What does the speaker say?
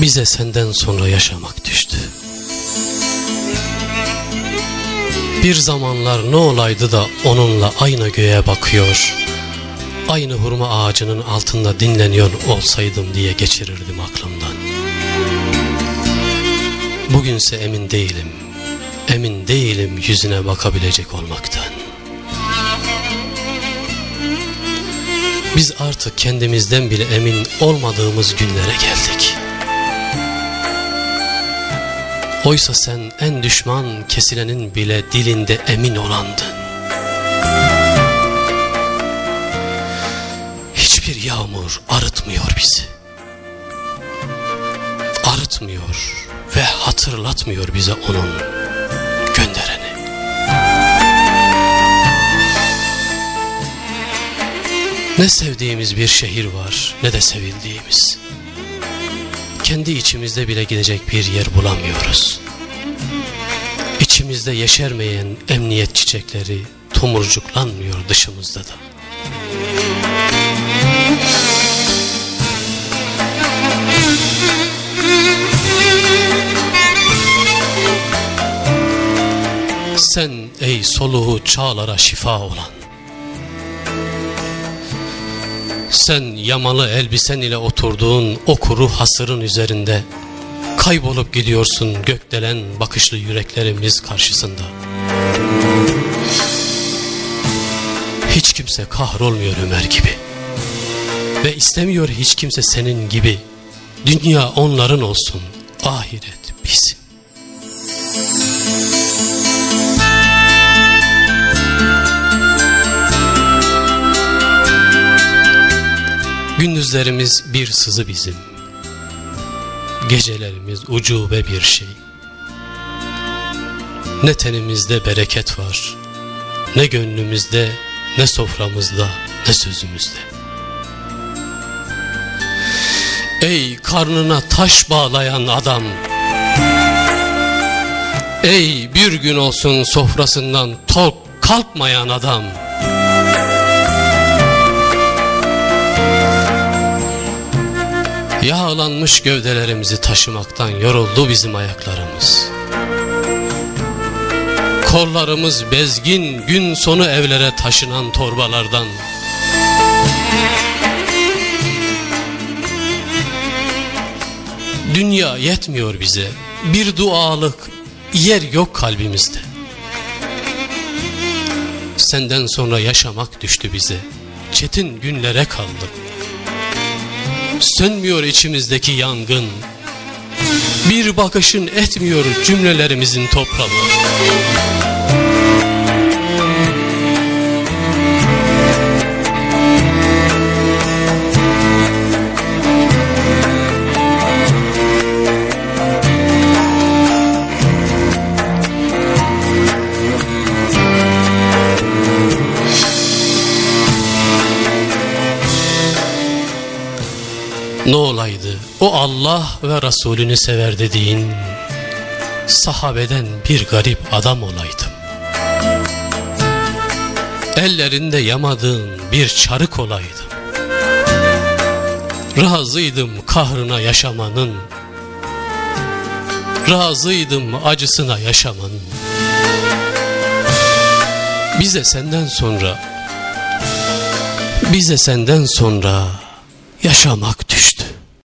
bize senden sonra yaşamak düştü. Bir zamanlar ne olaydı da onunla aynı göğe bakıyor, aynı hurma ağacının altında dinleniyor olsaydım diye geçirirdim aklımdan. Bugünse emin değilim, emin değilim yüzüne bakabilecek olmaktan. Biz artık kendimizden bile emin olmadığımız günlere geldik. Oysa sen en düşman kesilenin bile dilinde emin olandın. Hiçbir yağmur arıtmıyor bizi. Arıtmıyor ve hatırlatmıyor bize onun göndereni. Ne sevdiğimiz bir şehir var ne de sevildiğimiz kendi içimizde bile gidecek bir yer bulamıyoruz. İçimizde yeşermeyen emniyet çiçekleri tomurcuklanmıyor dışımızda da. Sen ey soluğu çağlara şifa olan Sen yamalı elbisen ile oturduğun o kuru hasırın üzerinde kaybolup gidiyorsun gökdelen bakışlı yüreklerimiz karşısında. Hiç kimse kahrolmuyor Ömer gibi. Ve istemiyor hiç kimse senin gibi. Dünya onların olsun, ahiret bizim. Gündüzlerimiz bir sızı bizim. Gecelerimiz ucube bir şey. Ne tenimizde bereket var, ne gönlümüzde, ne soframızda, ne sözümüzde. Ey karnına taş bağlayan adam! Ey bir gün olsun sofrasından tok kalkmayan adam! Yağlanmış gövdelerimizi taşımaktan yoruldu bizim ayaklarımız. Kollarımız bezgin gün sonu evlere taşınan torbalardan. Dünya yetmiyor bize. Bir dualık yer yok kalbimizde. Senden sonra yaşamak düştü bize. Çetin günlere kaldık. Sönmüyor içimizdeki yangın. Bir bakışın etmiyor cümlelerimizin toprağı Ne olaydı o Allah ve Resulünü sever dediğin sahabeden bir garip adam olaydım. Ellerinde yamadığın bir çarık olaydım. Razıydım kahrına yaşamanın, razıydım acısına yaşamanın. Bize senden sonra, bize senden sonra yaşamak düştü.